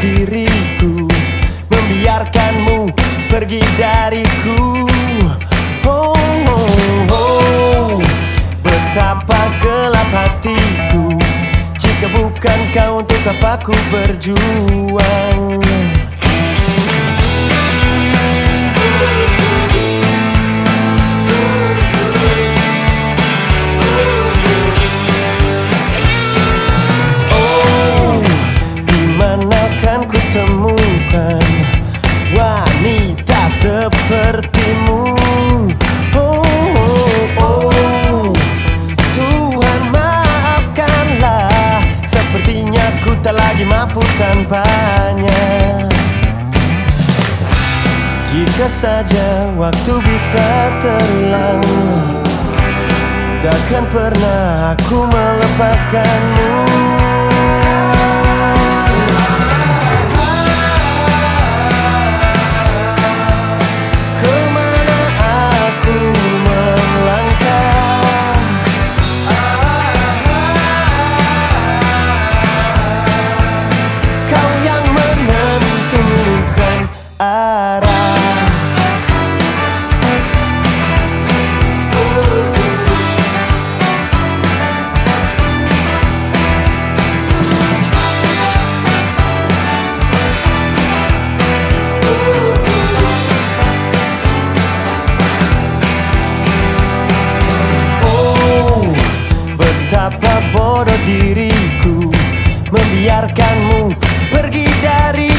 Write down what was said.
diriku Membiarkanmu pergi dariku. Oh, oh, oh. Betapa gelap hatiku Jika bukan kau untuk apa ku berjuang. Sepertimu. Oh, oh, oh, Tuhan maafkanlah. Sepertinya ku tak lagi mampu tanpanya. Jika saja waktu bisa terulang Takkan pernah aku melepaskanmu bodoh diriku. Membiarkanmu pergi dari